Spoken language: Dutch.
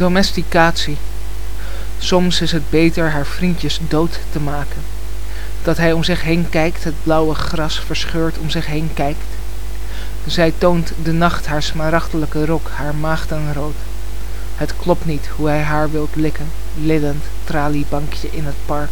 Domesticatie. Soms is het beter haar vriendjes dood te maken. Dat hij om zich heen kijkt, het blauwe gras verscheurd om zich heen kijkt. Zij toont de nacht haar smaragdelijke rok, haar maagdenrood. Het klopt niet hoe hij haar wilt likken, liddend traliebankje in het park.